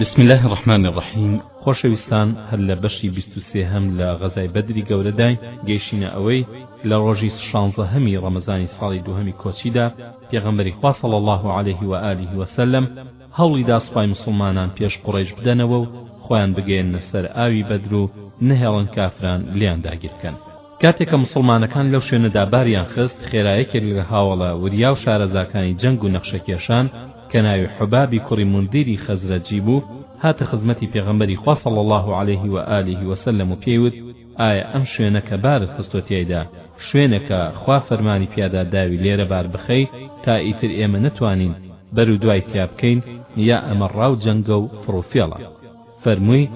بسم الله الرحمن الرحیم خۆشەویستان هەر لە بەشی بیست و سێهەم لە غەزای بەدری گەورەداین گەیشتینە ئەوەی لە ڕۆژی شانزەهەمی ڕەمەزانی ساڵی دووهەمی کۆچیدا پێغەمبەری خوا صلی الله علیه و آله وسلم هەوڵیدا سوپای مسلمانان پێش قوڕیش بدەنەوە و خۆیان بگەیەننە سەر ئاوی بەدر و نەهێڵن کافران لێیان داگیر بکەن کاتێ کە موسڵمانەکان لەو شوێنەدا باریان خست خێرا یەکێک لە هاوەڵە وریا و شارەزاکانی جەنگ و نەخشەکێشان کە ناوی حبابی کوڕی مندیری خەزرەجی بوو هاتە خزمەتی پێغەمبەری خوا صلی اللە علیه و آله و سلم و پێی وت ئایا ئەم شوێنە کە بارت خستوە تیایدا شوێنێکە خوا فەرمانی پیادا داوی لێرە بار بخەی تا ئیتر ئێمە نەتوانین بەرودوای تیا بکەین یا ئەمە ڕاو جەنگە و فڕوفێڵە. فەرمووی،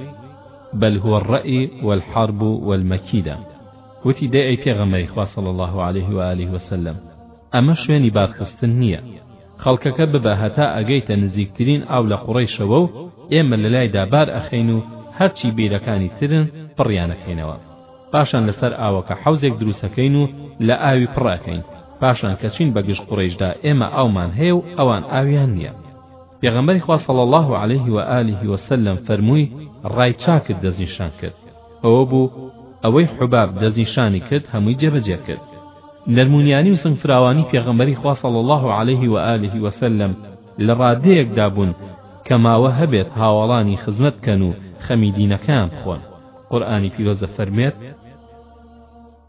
بل هو الرای و الحرب و المکیدە، وتی، دەی ئەی پێغەمبەری خوا صلی اللە علیه و آله و سلم ئەمە شوێنی بارخستن نییە، خەڵکەکە ببە هەتا ئەگەیتە نزیکترین ئاو لە قوڕەیشەوە و ئێمە لەلایدا بار ئەخەین و هەرچی بیرەکانی ترن پڕیانەکەینەوە، پاشان لەسەر ئاوەکە حەوزێک دروستەکەین و لە ئاوی پڕئەکەین، پاشان کە چوین بە گژ قوڕەیشدا ئێمە ئاومان هەیە و ئەوان ئاویان نییە. پێغەمبەری خوا صلی اللە علیه و آله و سلم فەرمووی ڕای چاکت دەستنیشان کرد ئەوە بوو ئەوەی حباب دەستنیشانی کرد هەمووی جێبەجێ کرد نەرمونیانی و سنگفراوانی پێغەمبەری خوا صلی اللە علیه و آله و سلم لە ڕادەیەکدا بوون کە ماوە هەبێت هاوەڵانی خزمەت بکەن و خەمی دینەکەیان بخۆن قورئانی پیرۆز دەفەرموێت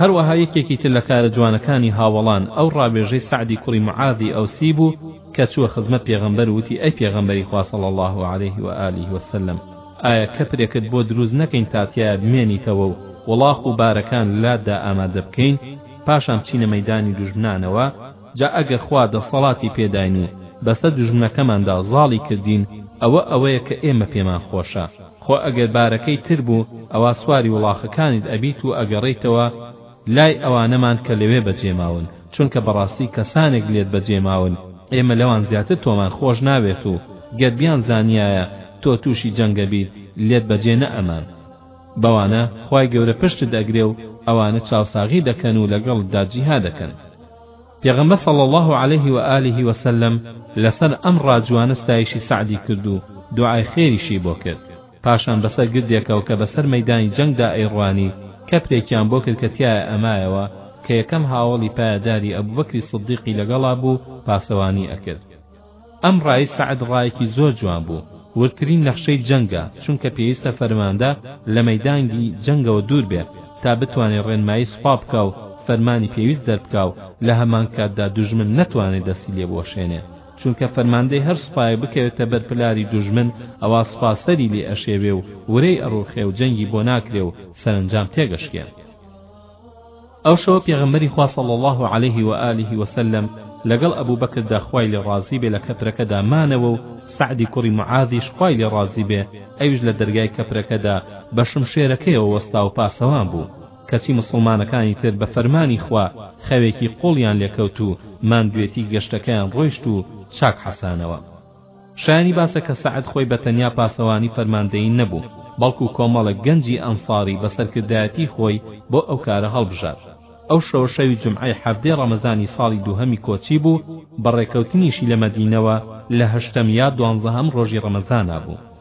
هەروەها یەکێکی تر لە کارە جوانەکانی هاوەڵان ئەو ڕاوێژەی سەعدی کوڕی معاذی ئەوسی بوو کە چووە خزمەت پێغەمبەر و وتی ئەی پێغەمبەری خوا صلی اللە علیه و آله و سلم ئایا کەپرێکت بۆ دروست نەکەین تا تیایا بمێنیتەوە و وڵاخ و بارەکان لاتدا ئامادە بکەین پاشان بچینە مەیدانی دوژمنانەوە جا ئەگەر خوا دەسەڵاتی پێداین و بەسەر دوژمنەکەماندا زاڵی کردین ئەوە ئەوەیە کە ئێمە پێمان خۆشە خۆ ئەگەر بارەکەی تر بوو ئەوا سواری وڵاخەکانت ئەبیت و ئەگەڕێیتەوە لای ئەوانەمان کە لەوێ بەجێماون چونکە بەڕاستی کەسانێک لێت بەجێماون ئێمە لەوان زیاتر تۆمان خۆش ناوێت و گەر بیانزانیایە تۆ تووشی جەنگەبیت لێت بەجێ نەئەمان بەوانە خوای گەورە پشتت ئەگرێ و ئەوانە چاوساغی دەکەن و لەگەڵتدا جیهادەکەن. پێغەمبەر صلی اللە علیه و آله و سلم لەسەر ئەم ڕاجوانە ستایشی سەعدی کرد و دوعای خێریشی بۆ کرد پاشان بەسەر گردێکەوە کە بەسەر مەیدانی جەنگدا ئەیڕوانی کەپرێکیان بۆ کرد کە تیایە ئەمایەوە کە یەکەم هاوەڵی پایەداری ئەبوبەکری سدیقی لەگەڵا بوو پاسەوانی ئەکرد ئەم ڕای سەعد ڕایەکی زۆر جوان بوو، وردترین نەخشەی جەنگە، چونکە پێویستە فەرماندە لە مەیدانگی جەنگەوە دوور بێ تا بتوانێ ڕێنمایی سوپا بکا و فەرمانی پێویست دەربکا و لە هەمانکاتدا دوژمن نەتوانێ دەستی لێ بوەشێنێ، چونکە فەرماندەی هەر سوپایەک بکەوێتە بەر پلاری دوژمن ئەوا سوپا سەری لێ ئەشێوێ و ورەی ئەڕووخێ و جەنگی بۆ ناکرێ و سەرەنجام تێگەشکێ. ئەو شەوە پێغەمبەری خوا صلی اللە علیه و آله و سلم لەگەڵ ئەبو بەکردا خوای لێ ڕازی بێ لە کەپرەکەدا مانەوە و سەعدی کوڕی معاذیش خوای لێ ڕازی بێ ئەویش لە دەرگای کەپرەکەدا بە شمشێرەکەیەوە وەستا و پاسەوان بوو کەچی موسڵمانەکانی تر بە فەرمانی خوا خەوێکی قوڵیان لێکەوت و ماندوێتی گەشتەکەیان ڕۆیشت و چاک حەسانەوە شایانی باسە کە سەعد خۆی بە تەنیا پاسەوانی فەرماندەیی نەبوو، بەڵکو کۆمەڵێک گەنجی ئەنساری بە سەرکردایەتیی خۆی بۆ ئەو کارە هەڵبژارد. ئەو شەوە شەوی جومعەی حەڤدەی ڕەمەزانی ساڵی دووهەمی کۆچی بوو، بەڕێکەوتنیشی لە مەدینەوە لە هەشتەم یا دوانزەهەم ڕۆژی ڕەمەزانا بوو.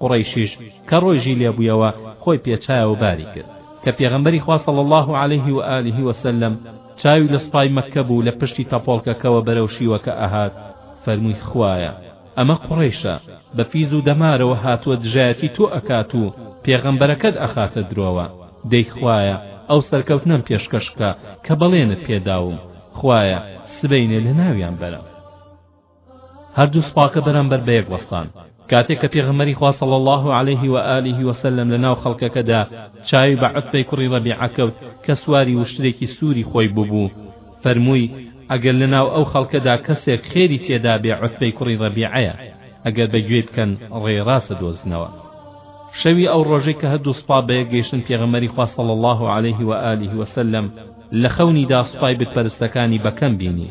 قوڕەیشیش کە ڕۆیژی لێ بوویەوە خۆی پێچایە و باری کرد کە پێغەمبەری خوا صلی اللە علیه و آله و سلم چاوی لە سوپای مەککە بوو لە پشتی تەپۆڵکەکەوە بەرەو شیوەکە ئەهات فەرمووی خوایە ئەمە قوڕەیشە بە فیز و دەمارەوە هاتووە دژایەتی تۆ ئەکات و پێغەمبەرەکەت ئەخاتە درۆوە دەی خوایە ئەو سەرکەوتنەم پێشکەش بکە کە بەڵێنت پێداوم خوایە سبەینێ لەناویان بەرە هەردوو سوپاکە بەرامبەر بەیەک وەستان کاتێک کە پێغەمبەری خوا صلی الله علیه و آله و سلم لەناو خەڵکەکەدا چاوی بە عتبەی کوڕی ربیعە کەوت کە سواری وشترێکی سووری خۆی بووبوو فەرمووی ئەگەر لەناو ئەو خەڵکەدا کەسێک خێری تێدا بێ عتبەی کوڕی ربیعەیە ئەگەر بە گوێی بکەن ڕێ ڕاستە دۆزنەوە شەوی ئەو ڕۆژەی کە هەردوو سوپا بەیەک گەیشتن پێغەمەری خوا صلی الله علیه و آله و سلم لە خەونیدا سوپای بتپەرستەکانی بەکەم بینی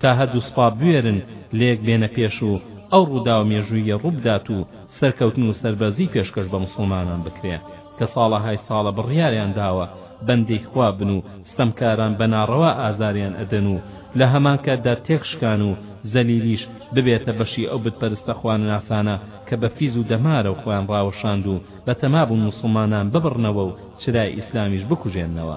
تا هەردوو سپا بوێرن لەیەک بێنە پێش و ئەو ڕووداوە مێژووییە ڕووبدات و سەرکەوتن و سەربەرزی پێشکەش بە موسڵمانان بکرێ کە ساڵەهای ساڵە بڕیاریان داوە بەندەی خوا بن و ستەمکاران بە ناڕەوا ئازاریان ئەدەن و لە هەمان کاتدا تێکشکان و زەلیلیش ببێتە بەشی ئەو بتپەرستە خوانەناسانە کە بە فیز و دەمارەوە خۆیان ڕاوەشاند و بەتەمابوون موسڵمانان ببڕنەوە و چرای ئیسلامیش بکوژێننەوە.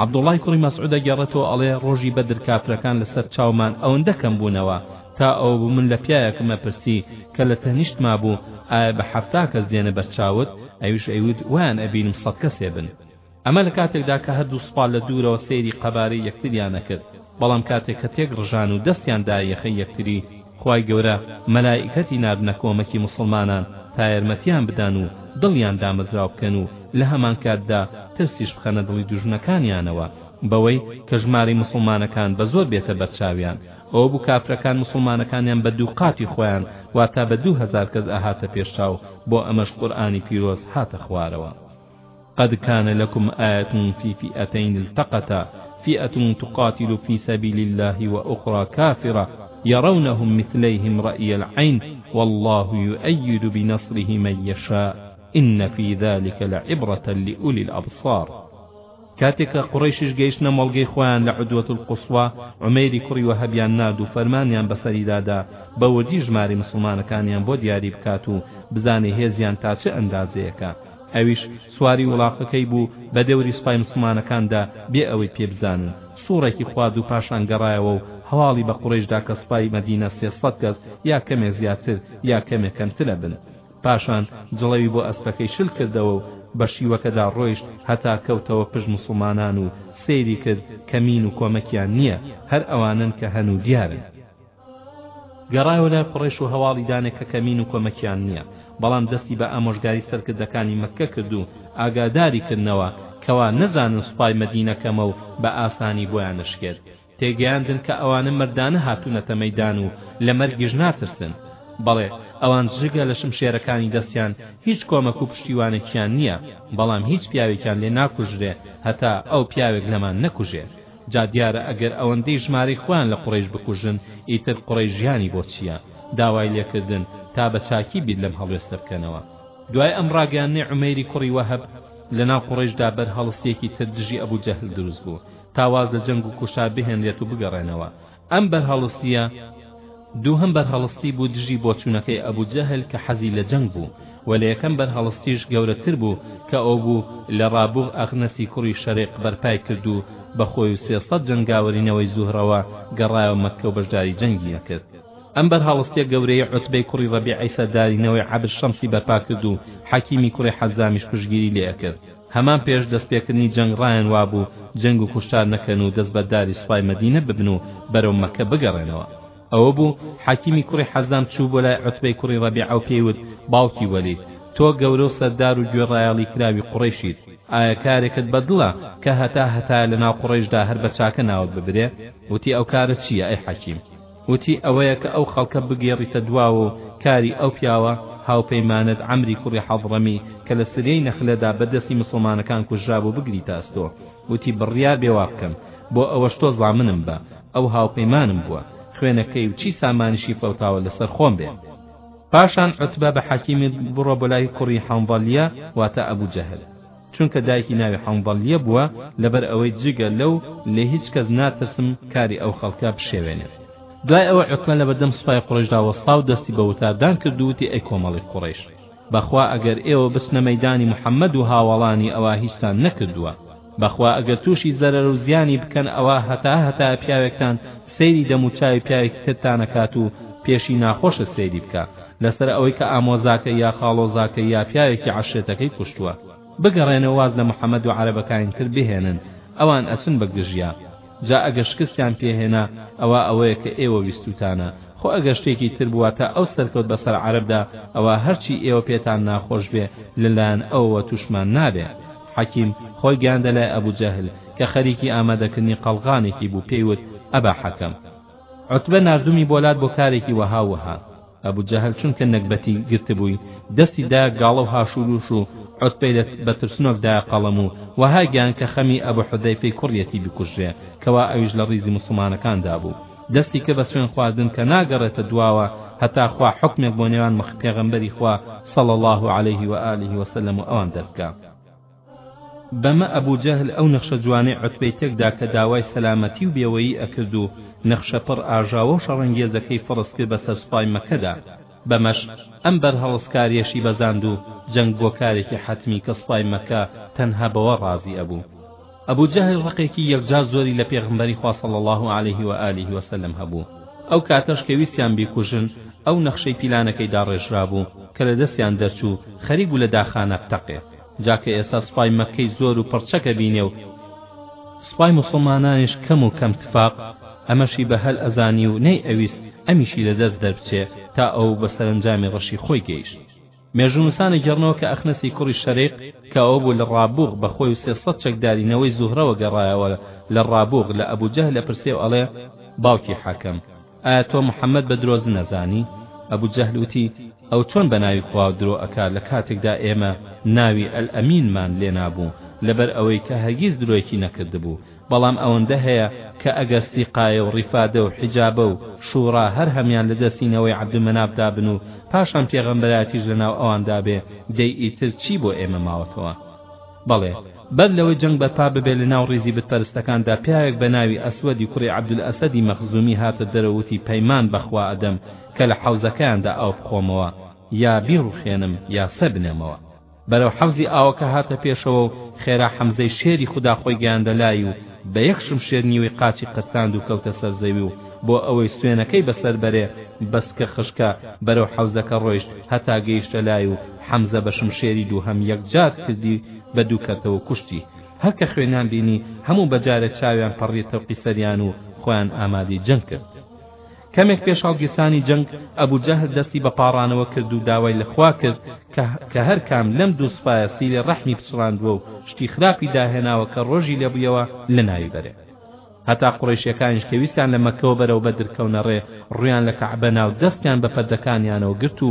عەبدوڵڵای کوڕی مەسعود ئەگێڕێتەوە ئەڵێ، ڕۆژی بەدر کافرەکان لەسەر چاومان ئەوەندە کەم بوونەوە تا ئەوە بوو من لە پیاوێکم ئەپرسی کە لە تەنیشتما بوو ئایا بە حەفتا کەس دێنە بەر چاوت؟ ئەویش ئەیوت وایان ئەبینم سەد کەسێ بن. ئەمە لە کاتێکدا کە هەردوو سوپا لە دوورەوە سەیری قەبارەی یەکتریان ئەکرد. بەڵام کاتێک کە تێک ڕژان و دەستیان دا یەخەی یەکتری خوای گەورە مەلائیکەتی ناردنە کۆمەکی موسڵمانان تا یارمەتیان بدەن و دڵیان دامەزراو بکەن و لە هەمانکاتدا ترسیش بخەنە دڵی دوژمنەکانیانەوە بەوەی کە ژمارەی موسڵمانەکان بە زۆر بێتە بەرچاویان ئەوە بوو کافرەکان موسڵمانەکانیان بە دوو قاتی خۆیان واتا بە دوو هەزار کەس ئەهاتە پێش چاو بۆ ئەمەش قورئانی پیرۆز هاتە خوارەوە. قد كان لكم آية في فئتين التقتا فئة تقاتل في سبيل الله وأخرى كافرة يرونهم مثليهم رأي العين والله يؤيد بنصره من يشاء إن في ذلك لعبرة لأولي الأبصار کاتێک کە قوڕەیشیش گەیشتنە مۆڵگەی خۆیان لە عدوە القصوی، عومەیری کوڕی وەهەبیان نارد و فەرمانیان بەسەریدا دا بە وردی ژمارەی موسڵمانەکانیان بۆ دیاری بکات و بزانێ هێزیان تا چ ئەندازەیەکە، ئەویش سواری وڵاخەکەی بوو بە دەوری سوپای موسڵمانەکان دا بێ ئەوەی پێ بزانن، سوڕێکی خوارد و پاشان گەڕایەوە و هەواڵی بە قوڕەیش دا کە سوپای مەدینە سێ سەد کەس یا کەمێ زیاتر یا کەمێ کەمترەبن. پاشان جڵەوی بۆ ئەسپەکەی شل کردەوە و بە شیوەکەدا ڕۆیشت هەتا کەوتەوە پشت موسڵمانان و سەیری کرد کە مین و کۆمەکیان نییە، هەر ئەوانەن کە هەن و دیارن. گەڕایەوە لای قوڕەیش و هەواڵی دانێ کە کەمین و کۆمەکیان نییە، بەڵام دەستی بە ئامۆژگاری سەرکردەکانی مەککە کرد و ئاگاداری کردنەوە کەوا نەزانن سوپای مەدینە کەمە و بە ئاسانی بۆیان نەشکێت. تێگەیاندن کە ئەوانە مەردانە هاتوونەتە مەیدان و لە مەرگیش ناترسن، بەڵێ ئەوان جگە لە شمشێرەکانی دەستیان هیچ کۆمەک و پشتیوانێکیان نییە، بەڵام هیچ پیاوێکیان لێ ناکوژرێ هەتا ئەو پیاوێک لەمان نەکوژێ، جا دیارە ئەگەر ئەوەندەی ژمارەی خۆیان لە قوڕەیش بکوژن ئیتر قوڕەیش ژیانی بۆ چییە، داوای لێ کردن تا بە چاکی بیر لەم هەڵوێستە بکەنەوە. دوای ئەم ڕاگەیاندنەی عومەیری کوڕی وەهب، لە ناو قوڕەیشدا بەرهەڵستێکی تر دژی ئەبو جەهل دروست بوو، تا واز لە جەنگ و کوشتار بهێنرێت و بگەڕێنەوە ئەم بەرهەڵستییە دووهەم بەرهەڵستی بوو دژی بۆچوونەکەی ئەبو جەهل کە حەزی لە جەنگ بوو وە لە یەکەم بەرهەڵستیش گەورەتر بوو کە ئەوبوو لە ڕابوغ ئەغنەسی کوڕی شەرێق بەرپای کرد و بە خۆی و سێ سەد جەنگاوەری نەوەی زوهرەوە گەڕایەوە مەککە و بەشداری جەنگی نەکرد ئەم بەرهەڵستییە گەورەیەی عوتبەی کوڕی ڕەبیعەی سەرداری نەوەی عەبد شەمسی بەرپا کرد و حەکیمی کوڕی حەزامیش پشتگیری لێ ئەکرد هەمان پێش دەستپێکردنی جەنگ ڕایان وابوو جەنگ و کوشتار نەکەن و دەست بەرداری سوپای مەدینە ببن و بەرەو مەکە بگەڕێنەوە ئەوە بوو حەکیمی کوڕی حەزام چوو بۆ لای عوتبەی کوڕی ڕەبیعە و پێی وت باوکی وەلید تۆ گەورە و سەردار و گوێڕایەڵی کراوی قوڕەیشیت ئایا کارێکت بە دڵە کە هەتا هەتایە لە ناو قوڕەیشدا هەر بە چاکە ناوت ببرێ وتی ئەو کارە چییە ئەی حەکیم وتی ئەوەیە کە ئەو خەڵکە بگێڕیتە دواوە و کاری ئەو پیاوە هاوپەیمانەت عەمری کوڕی حەضڕەمی کە لە سریەی نەخلەدا بە دەستی موسڵمانەکان کوژرابوو بگریتە ئەستۆ وتی بڕیار بێ وابکەم بۆ ئەوەش تۆ زامنم بە ئەو هاوپەیمانم بووە خوێنەکەی و چی سامانیشی فەوتاوە لەسەر خۆم بێ پاشان عوتبە بە حەکیمی بڕۆ بۆ لای کوڕی حەنظەلیە واتە ئەبو جەهل چونکە دایکی ناوی حەنزەلیە بووە لەبەر ئەوەی جگە لەو لە هیچ کەس ناترسم کاری ئەو خەڵکە بشێوێنێت دوای ئەوە عوتمە لەبەردەم سوپای قوڕەیشدا وەستا و دەستی بە وتاردان کرد و وتی ئەی کۆمەڵی قوڕەیش بەخوا ئەگەر ئێوە بچنە مەیدانی محەمەد و هاوەڵانی ئەوا هیچتان نەکردووە بەخوا ئەگەر تووشی زەرەر و زیانی بکەن ئەوا هەتا هەتایە پیاوێکتان سەیری دەم و چاوی پیاوێکی ترتان ئەکات و پێشی ناخۆشە سەیری بکە لەسەر ئەوەی کە ئامۆزاکەی یا خاڵۆزاکەی یا پیاوێکی عەشرەتەکەی کوشتووە بگەڕێنەوە واز لە محمد و عەرەبەکانی تر بهێنن ئەوان ئەچن بە گژیا جا ئەگەر شکستیان پێهێنا ئەوا ئەوەیە کە ئێوە ویستوتانە خۆ ئەگەر شتێکی تر بووە تا ئەو سەرکەوت بەسەر عەرەبدا ئەوا هەرچی ئێوە پێتان ناخۆش بێ لەلایەن ئەوەوە توشمان نابێ حەکیم خۆی گەیاندە لای ئەبو جەهل کە خەریکی ئامادەکردنی قەڵغانێکی بوو پێی وت، ئەبا حەکەم! عوتبە ناردومی بۆ لات بۆ کارێکی وەها و وەها. ئەبو جەهل چونکە نەگبەتی گرتبووی، دەستی دایە گاڵە و هاشوروش و عوتبەی لە بە ترسنۆک دایە قەڵەم و وەها گەیاند کە خەمی ئەبو حودەیفەی کوڕیەتی بکوژرێ کەوا ئەویش لە ڕیزی موسڵمانەکاندا بوو. دەستی کرد بە سوێن خواردن کە ناگەڕێتە دواوە هەتا خوا حوکمێک بۆ نێوان مخ پێغەمبەری خوا صلی اللە علیه و آله و سلم و ئەوان دەربکا بەمە ئەبو جەهل ئەو نەخشە جوانەی عوتبەی تێکدا کە داوای سەلامەتی و بێوەیی ئەکرد و نەخشە پڕ ئاژاوە و شەڕەنگێزەکەی فەڕز کرد بەسەر سوپای مەکەدا بەمەش ئەم بەرهەڵستکاریەشی بەزاند و جەنگ بووە کارێکی حەتمی کە سوپای مەککە تەنها بەوە ڕازی ئەبوو. ئەبو جەهل ڕقێکی یەکجار زۆری لە پێغەمبەری خوا صلی اللە علیه و آله و سلم هەبوو، ئەو کاتەش کە ویستیان بیکوژن ئەو نەخشەی پیلانەکەی داڕێژرابوو کە لە دەستیان دەرچوو خەریک بوو لە داخانە بتەقێ، جا کە ئێستا سوپای مەککەی زۆر و پڕچەک ئەبینێ و سوپای موسڵمانانیش کەم و کەم تفاق ئەمەشی بە هەل ئەزانی و نەی ئەویست ئەمیشی لە دەست دەربچێ تا ئەوە بە سەرەنجامی ڕەشی خۆی گەیشت مێژوونوسان ئەگێڕنەوە کە ئەخنەسی کوڕی شەریق کە ئەوە بوو لە ڕابوغ بە خۆی و سێ سەد چەکداری نەوەی زوهرەوە گەڕایەوە لە ڕابوغ لە ئەبوجەهل ئەپرسێ و ئەڵێ باوکی حاکەم ئایا تۆ محمد بە درۆزن ئەزانی؟ ئەبو جەهل وتی، ئەو چۆن بە ناوی خوا درۆ ئەکا لە کاتێکدا ئێمە ناوی الامینمان لێ نابوو لەبەر ئەوەی کە هەرگیز درۆیەکی نەکردبوو بەڵام ئەوەندە هەیە کە ئەگەر سیقایە و ڕیفادە و حیجابە و شوڕا هەر هەمیان لە دەستی نەوەی عبدمناف دا بن و پاشان پێغەمبەرایەتیش لە ناو ئەوان دابێ دەی ئیتر چی بۆ ئێمە ماوەتەوە؟ بەڵێ، بەر لەوەی جەنگ بەرپا ببێت لە ناو ڕیزی بتپەرستەکاندا پیاوێک بە ناوی ئەسوەدی کوڕی عەبدولئەسەدی مەخزومی هاتە دەرەوە وتی پەیمان بە خوا ئەدەم کە لە حەوزەکەیاندا ئاو بخۆمەوە یا بیڕوخێنم یا سەر بنێمەوە. بەرەو حەوزی ئاوەکە هاتە پێشەوە و خێرا حەمزەی شێری خودا خۆی گەیاندە لای و بە یەک شمشێر نیوەی قاچی قرتاند و کەوتە سەر زەوی و بۆ ئەوەی سوێنەکەی بەسەر بەرێ بەسکە خشکە بەرەو حەوزەکە ڕۆیشت هەتا گەیشتە لای و حەمزە بە شمشێری دووهەم یەکجار کردی بە دوو کەرتەوە کوشتی هەر کە خوێنیان بینی هەموو بەجارێ چاویان پەڕی تەوقی سەریان و خۆیان ئامادەی جەنگ کرد کەمێک پێش هەڵگیرسانی جەنگ ئەبوو جەهل دەستی بە پاڕانەوە کرد و داوای لەخوا کرد کە هەر کام لەم دوو سپایە سیلێ ڕەحمی پچڕاندووە و شتی خراپی داهێناوە کە ڕۆژی لێبوویەوە لە ناوی بەرێ هەتا قڕیشەکانیش کە ویستیان لە مەکەوە بەرەو بەدر کەونەڕێ ڕویان لە کەعبە ناو دەستیان بە پەردەکانیانەوە گرت و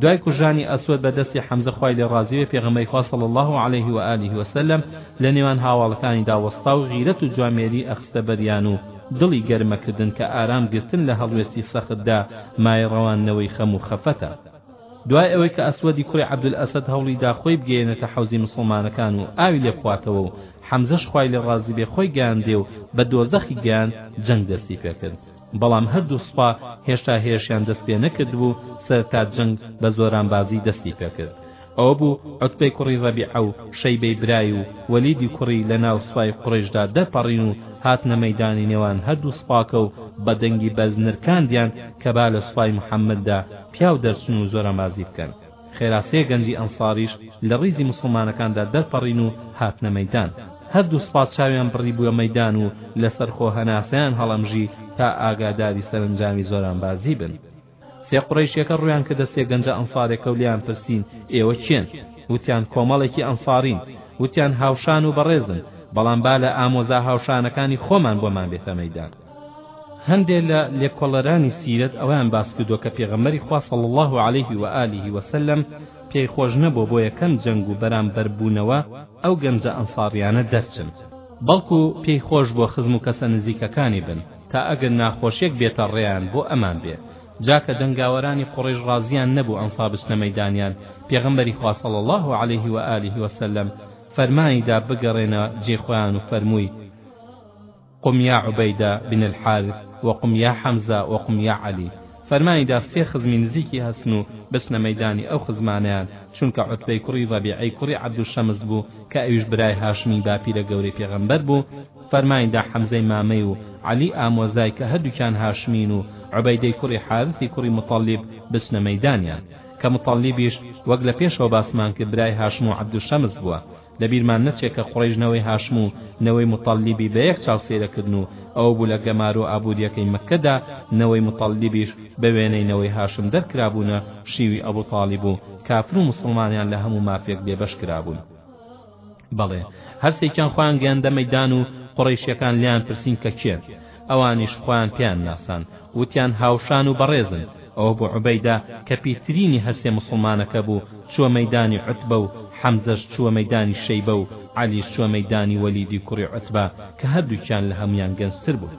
دوای کوژرانی ئەسوەد بە دەستی حەمزە خوای لێ ڕازی بێ پێغەمبەری خوا صلی اللە علیه و آله و سلم لە نێوان هاواڵەکانیدا وەستا و غیرەت و جوامێری ئەخستە بەریان و دڵی گەرم ئەکردن کە ئارام گرتن لە هەڵوێستی سەختدا مایەی ڕەواندنەوەی خەم و خەفەتە دوای ئەوەی کە ئەسوەدی کوڕی عەبدولئەسەد هەوڵی دا خۆی بگەیەنێتە حەوزی موسڵمانەکان و ئاوی لێ بخواتەوە و حەمزەش خوای لێ ڕازی بێ خۆی گەیاندێ و بە دۆزەخی گەیاند جەنگ دەستی پێ کرد بەڵام هەردوو سوپا هێشتا هێرشیان دەست پێ نەکردبوو سەرەتا جەنگ بە زۆرانبازی دەستی پێکرد ئەوە بوو عوتبەی کوڕی ڕەبیعە و شەیبەی برای و وەلیدی کوڕی لە ناو سوپای قوڕەیشدا دەرپەڕین و هاتنە مەیدانی نێوان هەردوو سوپاکە و بە دەنگی بەرز نرکاندیان کە با لە سوپای محەممەددا پیاو دەرچن و زۆرانبازی بکەن خێرا سێ گەنجی ئەنساریش لە ڕیزی موسڵمانەکاندا دەرپەڕین و هاتنە مەیدان. هەردوو سپا چاویان بڕیبووە مەیدان و لەسەر خۆ هەناسەیان هەڵەمژی تا ئاگاداری سەرەنجامی زۆرانبازی بن. سێ قوڕەیشیەکە ڕوویان کردە سێ گەنجە ئەنساریەکە و لێیان پرسین ئێوە کێن؟ وتیان کۆمەڵێکی ئەنسارین. وتیان هاوشان و بەڕێزن، بەڵام با لە ئامۆزا هاوشانەکانی خۆمان بۆمان بێتە مەیدان. هەندێ لە لێکۆڵەرانی سیرەت ئەوەیان باس کردووە کە پێغەمبەری خوا صلی اللە علیه و آله و سلم پێی خۆش نەبووە بۆ یەکەم جەنگ و بەرامبەر بوونەوە ئەو گەنجە ئەنصاریانە دەرچن بەڵکو پێی خۆش بووە خزم و کەسە نزیکەکانی بن تا ئەگەر ناخۆشیەک بێتە ڕێیان بۆ ئەمان بێ جا کە جەنگاوەرانی قوڕەیش ڕازیان نەبوو ئەنصار بچنە مەیدانیان پێغەمبەری خوا صلی اللە علیه و آله و سلم فەرمانی دا بگەڕێنە جێ خۆیان و فەرمووی قم یا عبیدە بن الحارث وقم یا حمزە وقم یا علی، فەرمانی دا سێ خزمی نزیکی هەستن و بچنە مەیدانی ئەو خزمانەیان، چونکە عوتبەی کوڕی ڕەبیعەی کوڕی عەبدولشەمس بوو کە ئەویش برای هاشمی باپیرە گەورەی پێغەمبەر بوو، فەرمانی دا حەمزەی مامەی و عەلی ئامۆزای کە هەردووکیان هاشمین و عبیدەی کوڕی حارثی کوڕی مطلب بچنە مەیدانیان، کە مطلبیش وەک لە پێشەوە باسمان کرد برای هاشم و عەبدولشەمس بووە، لەبیرمان نەچێ کە قوڕەیش نەوەی هاشم و نەوەی موتەڵلیبی بە یەک چاو سەیر ئەکردن و ئەوە بوو لە گەمارۆ ئابوورییەکەی مەککەدا نەوەی موتەڵلیبیش بە وێنەی نەوەی هاشم دەرکرابوونە شیوی ئەبووتاڵیب و کافر و موسڵمانیان لە هەموو مافێک بێبەش کرابوون. بەڵێ هەرسێکیان خۆیان گەیاندە مەیدان و قوڕەیشییەکان لێیان پرسین کە کێن؟ ئەوانیش خۆیان پێیان ناساند وتیان هاوشان و بەڕێزن، ئەوە بو عوبەیدە کە پیرترینی هەر سێ موسڵمانەکە بو چووە مەیدانی عوتبە و حەمزەش چووە مەیدانی شەیبە و عەلیش چووە مەیدانی وەلیدی کوڕی عوتبە کە هەردووکیان لە هەموویان گەنجتر بون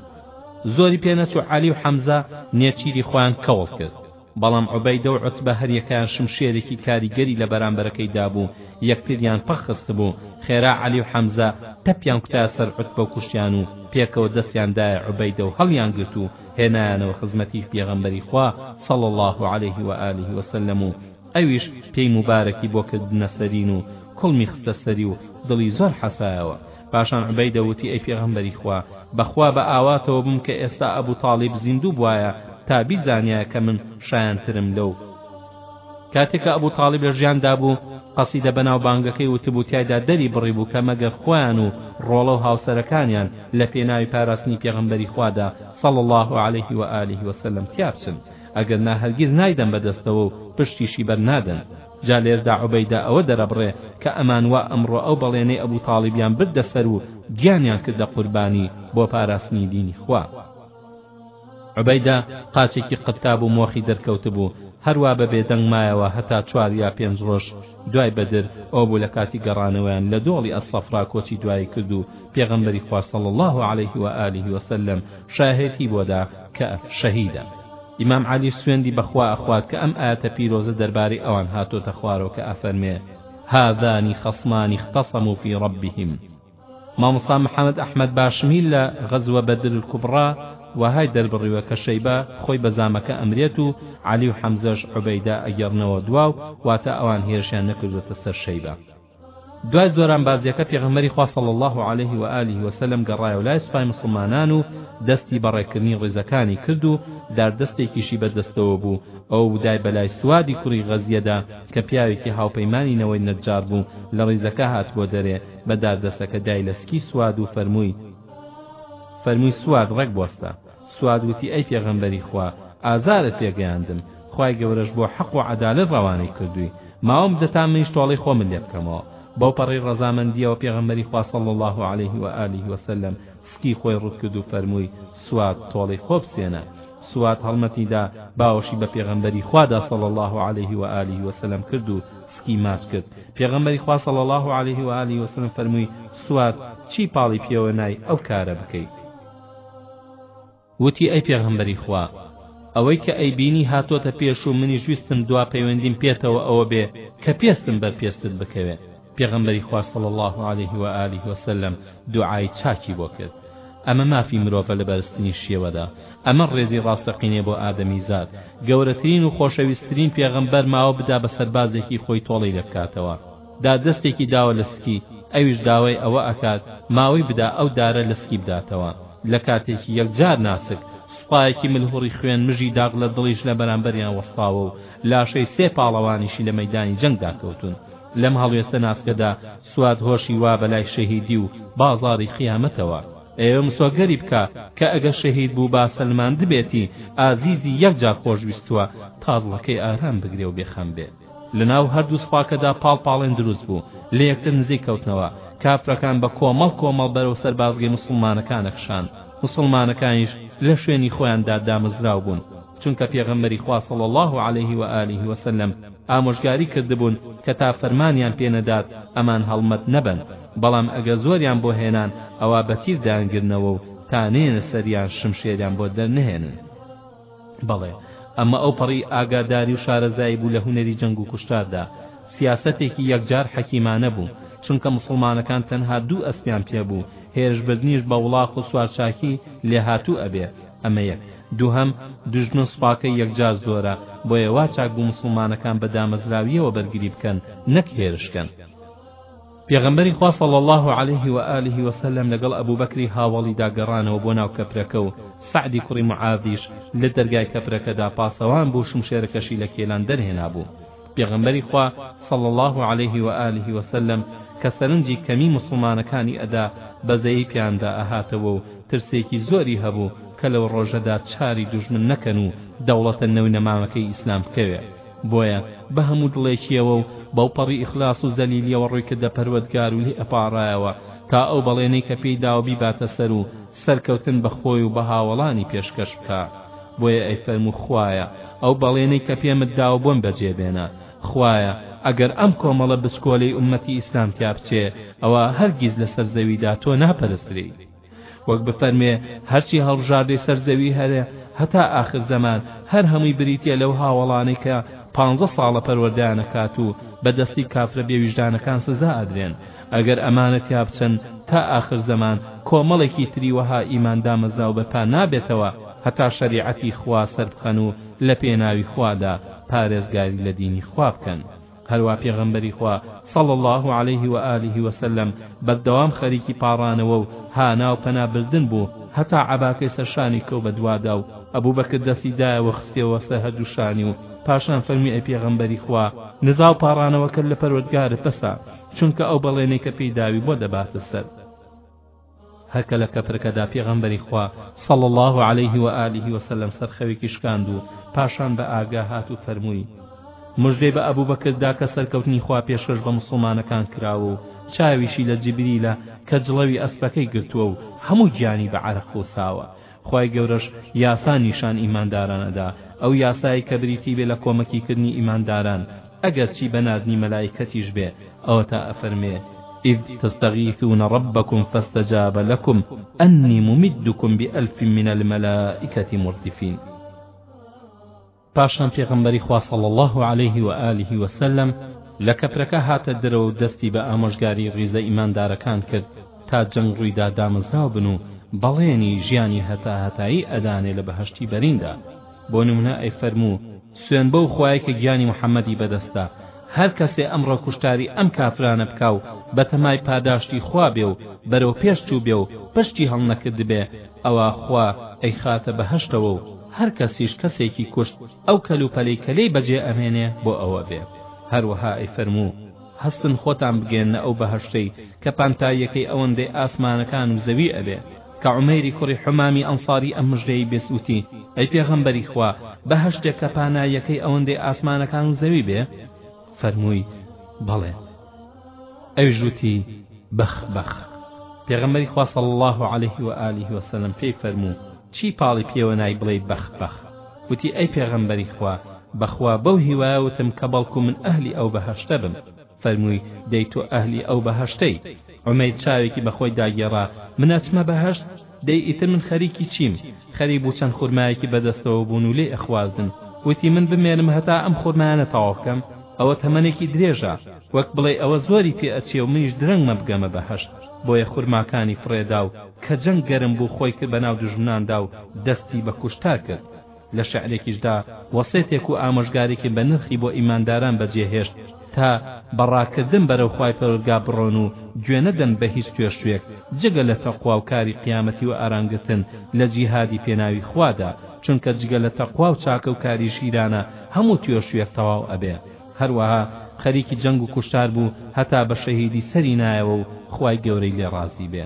زۆری پێنەچوو عەلی و حەمزە نێچیری خۆیان کەوڵ کرد بەڵام عوبەیدە و عوتبە هەریەکەیان شمشێرێکی کاریگەری لە بەرامبەرەکەی دابوو یەکتریان پەخ خستبوو، خێرا عەلی و حەمزە تەپیان کوتایە سەر عوتبە و کوشتیان و پێکەوە دەستیان دایە عوبەیدە و هەڵیانگرت و هێنایانەوە خزمەتیی پێغەمبەری خوا صلی اللە علیه و آله و سلم و ئەویش پێی موبارەکی بۆ کردنە سەرین و کوڵمی خستە سەری و دڵی زۆر حەسایەوە پاشان عوبەیدە وتی ئەی پێغەمبەری خوا بەخوا بە ئاواتەوە بووم کە ئێستا ئەبو تاڵیب زیندوو بوایە تا بیزانیایە کە من شایانترم لەو کاتێک کە ئەبو تاڵیب لە ژیاندا بوو قەسیدە بەناوبانگەکەی وتبوو تیایدا دەری بڕی بوو کە مەگەر خۆیان و ڕۆڵە و هاوسەرەکانیان لە پێناوی پاراستنی پێغەمبەری خوادا صلی الله علیه و آله وسلم تیابچن ئەگەرنا هەرگیز نایدەن بەدەستەوە و پشتیشی بەرنادەن جا لێردا عوبەیدە ئەوە دەرەبڕێ کە ئەمان وا ئەمڕۆ ئەو بەڵێنەی ئەبو تاڵیبیان بردە سەر و گیانیان کردە قوربانی بۆ پاراستنی دینی خوا. عوبەیدە قاچێکی قرتاب و مۆخی دەرکەوتبوو، هەروا بە بێدەنگ مایەوە هەتا چوار یا پێنج ڕۆژ دوای بەدر، ئەوە بوو لە کاتی گەڕانەوەیان لە دۆڵی ئەلسەفرا کۆچی دوایی کرد و پێغەمبەری خوا صلی اللە علیه و آله و سلم شایهێتی بۆ دا کە شەهیدە. ئیمام عەلیش سوێندی بە خوا ئەخوات کە ئەم ئایەتە پیرۆزە دەربارەی ئەوان هاتۆتە خوارەوە کە ئەفەرمێ، هاذان خصمان اختصموا فی ربهم. مامۆستا محمد احمد باشمیل لە، غزوە بدر الکبری، وەهای دەربڕیوە کە شەیبە خۆی بە زامەکە ئەمرێت و عەلی و حەمزەش عوبەیدە ئەگێڕنەوە دواو، واتە ئەوان هێرشیان نەکردووەتە سەر شەیبە. دوای زۆرانبازیەکە پێغەمبەری خوا صلی الله علیه و آله و سلم گەڕایەوە لای سوپای موسڵمانان و دەستی بەڕێکردنی ڕیزەکانی کرد و داردەستێکیشی بەدەستەوە بوو ئەو ودای بەلای سوادی کوڕی غەزیەدا کە پیاوێکی هاوپەیمانی نەوەی نەجار بوو لە ڕیزەکە هات بۆ دەرێ بە داردەستەکە دای لە سکی سواد و فەرمووی فەرمووی سواد ڕێک بوەستە سواد وتی، ئەی پێغەمبەری خوا ئازارت پێ گەیاندم، خوای گەورەش بۆ حەق و عەدالەت ڕەوانەی کردووی، ماوم بدە تا منیش تۆڵەی خۆمت لێ بکەمەوە، بەوپەڕی ڕەزامەندییەوە پێغەمبەری خوا صلی اللە علیه و آله و سلم سکی خۆی ڕووت کرد و فەرمووی، سواد تۆڵەی خۆ بسێنە، سواد هەڵمەتی دا باوەشی بە پێغەمبەری خوادا صلی اللە علیه و آله و سلم کرد و سکی ماچ کرد، پێغەمبەری خوا صلی اللە علیه و آله و سلم فەرمووی، سواد چی پاڵی پێوە نای ئەو کارە بکەی؟ وتی، ئەی پێغەمبەری خوا، ئەوەی کە ئەیبینی هاتۆتە پێش و منیش ویستم دوا پەیوەندیم پێتەوە ئەوە بێ کە پێستم بەر پێستت بکەوێ، پێغەمبەری خوا صلی اللە علیه و آله و سلم دوعای چاکی بۆ کرد، ئەمە مافی مرۆڤە لە بەرزترین شێوەدا، ئەمە ڕێزی ڕاستەقینەیە بۆ ئادەمیزاد، گەورەترین و خۆشەویستترین پێغەمبەر ماوە بدا بە سەربازێکی خۆی تۆڵەی لێ بکاتەوە. دا دەستێکی داوە لە سکی ئەویش داوای ئەوە ئەکات ماوەی بدا ئەو دارە لە سکی بداتەوە لە کاتێکی یەکجار ناسک سوپایەکی ملهوڕی خوێن مژی داغ لە دڵیش لە بەرامبەریان وەستاوە و لاشەی سێ پاڵەوانیشی لە مەیدانی جەنگدا کەوتوون لەم هەڵوێستە ناسکەدا سوات هۆشی وا بەلای شەهیدی و بازاڕی قیامەتەوە ئێوە مسۆگەری بکە کە ئەگەر شەهید بوو با سەلماندبێتی ئازیزی یەکجار خۆشویستووە تا دڵەکەی ئارام بگرێ و بێخەم بێ لەناو هەردوو سوپاکەدا پاڵپاڵێن دروست بوو، لە یەکتر نزیک کەوتنەوە، کافرەکان بە کۆمەڵ کۆمەڵ بەرەو سەربازگەی موسڵمانەکان ئەکشان، موسڵمانەکانیش لە شوێنی خۆیاندا دامەزراو بوون، چونکە پێغەمبەری خوا صلی اللە علیه و آله و سلم ئامۆژگاری کردبوون کە تا فەرمانیان پێ نەدات ئەمان هەڵمەت نەبەن، بەڵام ئەگەر زۆریان بۆ هێنان ئەوا بە تیر دایانگرنەوە و تا نەیەنە سەریان شمشێریان بۆ دەرنەهێنن. بەڵێ ئەمە ئەوپەڕی ئاگاداری و شارەزایی بوو لە هونەری جەنگ و کوشتاردا سیاسەتێکی یەکجار حەکیمانە بوو چونکە موسڵمانەکان تەنها دوو ئەسپیان پێ بوو هێرش بردنیش بە وڵاخ و سوارچاکی لێهاتوو ئەبێ ئەمە یەک دووهەم دوژمن سوپاکەی یەکجار زۆرە بۆیە وا چاک بوو موسڵمانەکان بە دامەزراوییەوە بەرگری بکەن نەک هێرشکەن پێغەمبەری خوا صلی اللە علیه و آله و سلم لەگەڵ ئەبوبەکری هاوەڵیدا گەڕانەوە بۆ ناو کەپرەکە و سەعدی کوڕی معاذیش لە دەرگای کەپرەکەدا پاسەوان بوو شمشێرەکەشی لە کێلان دەرهێنابوو پێغەمبەری خوا صلی اللە علیه و آله و سلم کە سەرنجی کەمی موسڵمانەکانی ئەدا بەزەیی پیاندا ئەهاتەوە و ترسێکی زۆری هەبوو کە لەو ڕۆژەدا چاری دوژمن نەکەن و دەوڵەتە نەونەمامەکەی ئیسلام بکەوێ بۆیە بە هەموو دڵێکیەوە و بەوپەڕی ئیخلاس و زەلیلیەوە ڕوویکردە پەروەردگار و لێی ئەپاڕایەوە تا ئەو بەڵێنەی کە پێی داوە بیباتە سەر و سەرکەوتن بە خۆی و بە هاوەڵانی پێشکەش بکا بۆیە ئەیفەرموو خوایە ئەو بەڵێنەی کە پێمت داوە بۆم بەجێ بێنە خوایە ئەگەر ئەم کۆمەڵە بچکۆلەی ئوممەتی ئیسلام تیا بچێ ئەوا هەرگیز لەسەر زەویدا تۆ ناپەرسترێی وەک بفەرموێ هەرچی هەڵبژاردەی سەر زەوی هەرە هەتا ئاخر زەمان هەر هەمووی بریتیە لەو هاوەڵانەی کە پانزە ساڵە پەروەردەیان ئەکات و بە دەستی کافرە بێ ویژدانەکان سزا ئەدرێن ئەگەر ئەمانە تیا بچن تا ئاخر زەمان کۆمەڵێکی تری وەها ئیمان دامەزراو بەرپا نابێتەوە هەتا شەریعەتی خوا سەربخەن و لە پێناوی خوادا پارێزگاری لە دینی خوا بکەن هەروا پێغەمبەری خوا صلی اللە علیه و آله و سلم بەردەوام خەریکی پاڕانەوە و هانا و پەنا بردن بوو هەتا عەباکەی سەر شانی کەو بە دوادا و ئەبو بەکر دەستی دایەوە خستیەوە سەر هەردوو شانی و پاشان فەرمی ئەی پێغەمبەری خوا نزا و پاڕانەوەکەت لە پەروەردگارت بەسە چونکە ئەو بەڵێنەی کە پێی داوی بۆ دەباتە سەر. هەرکە لە کەپرەکەدا پێغەمبەری خوا صلی اللە علیه و آله و سلم سەرخەوێکی شکاند و پاشان بە ئاگا هات و فەرمووی مژدەی بە ئەبوو بەکردا کە سەرکەوتنی خوا پێشکەش بە مسلمانەکان کراوە و چاویشی لە جبریلە کە جڵەوی ئەسپەکەی گرتووە و هەموو گیانی بە عەرەق پووساوە خوای گەورەش یاسا نیشان ئیمانداران ئەدا ئەو یاسایەی کە بریتی بێ لە کۆمەکی کردنی ئیمانداران ئەگەر چی بە ناردنی مەلائیکەتیش بێ ئەوەتا ئەفەرمێ اذ تستغیثون ربکم فاستجاب لکم انی ممدکم بألف من الملائکة مردفین پاشان پێغەمبەری خوا صلی اللە علیه و آله و سلم لە کەپرەکە هاتە دەرەوە و دەستی بە ئامۆژگاری ڕیزە ئیماندارەکان کرد تا جەنگ ڕوویدا دامەزراو بن و بەڵێنی ژیانی هەتاهەتایی ئەدانێ لە بەهەشتی بەریندا بۆ نمونە ئەیفەرموو سوێن بەو خوایە کە گیانی محەممەدی بەدەستە هەر کەسێ ئەمڕۆ کوشتاری ئەم کافرانە بکا و بەتەمای پاداشتی خوا بێ و بەرەو پێش چوو بێ و پشتی هەڵنەکردبێ ئەوا خوا ئەیخاتە بەهەشتەوە و هەر کەسیش کەسێکی کوشت ئەو کەلوپەلەی کە لێی بەجێ ئەهێنێ بۆ ئەو ئەبێ. هەروەها ئەیفەرموو، هەستن خۆتان بگەیەننە ئەو بەهەشتەی کە پانتاییەکەی ئەوەندەی ئاسمانەکان و زەوی ئەبێ. کە عومەیری کوڕی حومامی ئەنساری ئەم مژدەیەی بیست وتی، ئەی پێغەمبەری خوا، بەهەشتێک کە پاناییەکەی ئەوەندەی ئاسمانەکان و زەوی بێ؟ فەرمووی، بەڵێ. ئەویش وتی، بەخ بەخ. پێغەمبەری خوا صلی اللە علیه و آله و سلم پێی فەرموو، چی پاڵی پێوە نای بڵێی بەخ بەخ؟ وتی، ئەی پێغەمبەری خوا، بەخوا بەو هیوایە وتم کە بەڵکو من ئەهلی ئەو بەهەشتە بم. فەرمووی، دەی تۆ ئەهلی ئەو بەهەشتەی. عومەیر چاوێکی بە خۆی داگێڕا، من ئەچمە بەهەشت؟ دەی ئیتر من خەریکی چیم؟ خەری بوو چەند خورمایەکی بە دەستەوە بوون و لێی ئەخواردن، وتی من بمێنم هەتا ئەم خورمایانە تەواو بکەم؟ ئەوە تەمەنێکی درێژە، وەک بڵێی ئەوە زۆری پێ ئەچێ و منیش درەنگمە بگەمە بەهەشت، بۆیە خورماکانی فڕێ دا و کە جەنگ گەرم بوو خۆی کرد بە ناو دوژمناندا و دەستی بە کوشتار کرد. لە شعرێکیشدا وەسێتێک و ئامۆژگارێکی بە نرخی بۆ ئیمانداران بە جێ هێشت تا بە ڕاکردن بەرەو خوای پەروەردگار بڕۆن و گوێ نەدەن بە هیچ توێشوێک جگە لە تەقوا و کاری قیامەتی و ئارامگرتن لە جیهادی پێناوی خوادا چونکە جگە لە تەقوا و چاکە و کاری ژیرانە هەموو توێشوێک تەواو ئەبێ هەروەها خەریکی جەنگ و کوشتار بوو هەتا بە شەهیدی سەری نایەوە و خوای گەورەی لێ ڕازی بێ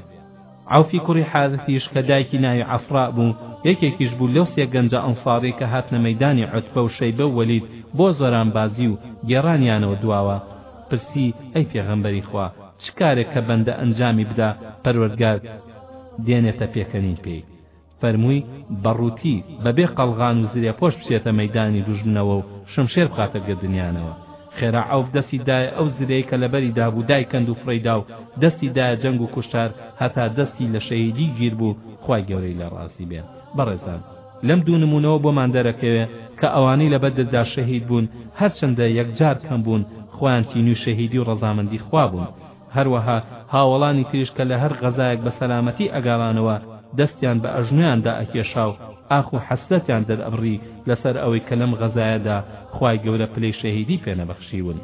عەوفی کوڕی حارثیش کە دایکی ناوی عەفراء بوو یەکێکیش بوو لەو سێ گەنجە ئەنصاریە کە هاتنە مەیدانی عوتبە و شەیبە و وەلید بۆ زۆرانبازی و گێڕانیانەوە دواوە پرسی ئەی پێغەمبەری خوا چ کارێک کە بەندە ئەنجامی بدا پەروەردگار دێنێتە پێکەنین پێی فەرمووی بە ڕووتی بەبێ قەڵغان و زرێپۆش بچێتە مەیدانی دوژمنەوە و شمشێر بخاتە گردنیانەوە. خێرا عەوف دەستی دایە ئەو زرەی کە لە بەری دابوو دایکەند و فڕێی دا و دەستی دایە جەنگ و کوشتار هەتا دەستی لە شەهیدی گیر بوو خوای گەورەی لێ ڕازی بێ. بەڕێزان لەم دوو نموونەوە بۆمان دەرەکەوێ کە ئەوانەی لە بەدر دا شەهید بوون هەرچەندە یەکجار کەم بوون خوایان تینووی شەهیدی و ڕەزامەندی خوا بوون، هەروەها هاوەڵانی تریش کە لە هەر غەزایەک بە سەلامەتی ئەگالانەوە دەستیان بە ئەژنۆیان دائەکێشا و ئاخ و حەسرەتیان دەرئەبڕی لەسەر ئەوەی کە لەم غەزایەدا خوای گەورە پلەی شەهیدی پێ نەبەخشیون.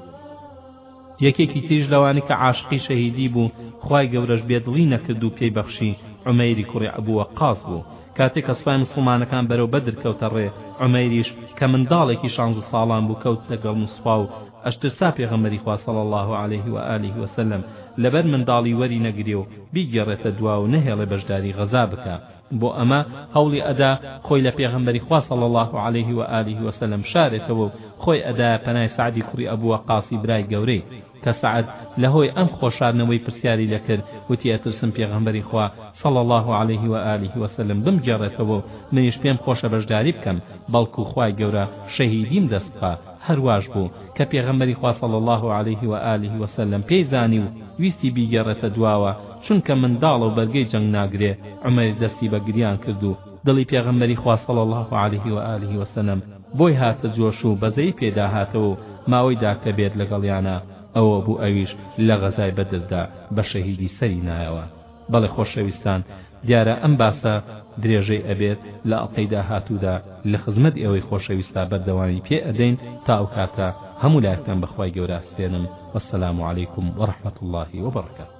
یەکێکی تریش لەوانی کە عاشقی شەهیدی بوو خوای گەورەش بێ دڵی نەکرد و پێی بەخشی عومەیری کوڕی ئەبو وەقاس بوو کاتێ کە سوپای موسڵمانەکان بەرەو بەدر کەوتە ڕێ عومەیریش کە منداڵێکی شانزە ساڵان بوو کەوتە گەڵ سوپا و ئەش ترسا پێغەمبەری خوا صلی اللە علیه و آله و سلم لەبەر منداڵی وەری نەگرێ و بیگێڕێتە دوا و نەهێڵێ بەشداری غەزا بکا بۆ ئەمە هەوڵی ئەدا خۆی لە پێغەمبەری خوا صلی اللە علیه و آله و سلم بشارێتەوە و خۆی ئەدایە پەنای سەعدی کوڕی ئەبو وەقاصی برای گەورەی کە سەعد لە هۆی ئەم خۆشارنەوەی پرسیاری لە کرد وتی ئەترسم پێغەمبەری خوا صلی اللە علیه و آله و سلم بمگێڕێتەوە و منیش پێم خۆشە بەشداری بکەم بەڵکو خوای گەورە شەهیدیم دەست بخا هەر واش بوو کە پێغەمبەری خوا صلی اللە علیه و آله و سلم پێی زانی و ویستی بیگێڕێتە دواوە، چونکە منداڵە و بەرگەی جەنگ ناگرێ، عومەیر دەستی بە گریان کرد و دڵی پێغەمبەری خوا صلی اللە علیه و آله و سلم بۆی هاتە جۆش و بەزەیی پێدا هاتەوە و ماوەی دا کە بێت لەگەڵیانا ئەوە بوو ئەویش لە غەزای بەدردا بە شەهیدی سەری نایەوە. بەڵێ خۆشەویستان دیارە ئەم باسە درێژەی ئەبێت لە ئەڵقەی داهاتوودا لە خزمەت ئێوەی خۆشەویستا بەردەوامی پێ ئەدەین تا ئەو کاتە هەموو لایەکتان بەخوای گەورە ئەسپێنم وەسەلام علیکم وەڕەحمەتوڵڵاهی وەبەڕەکاتوو.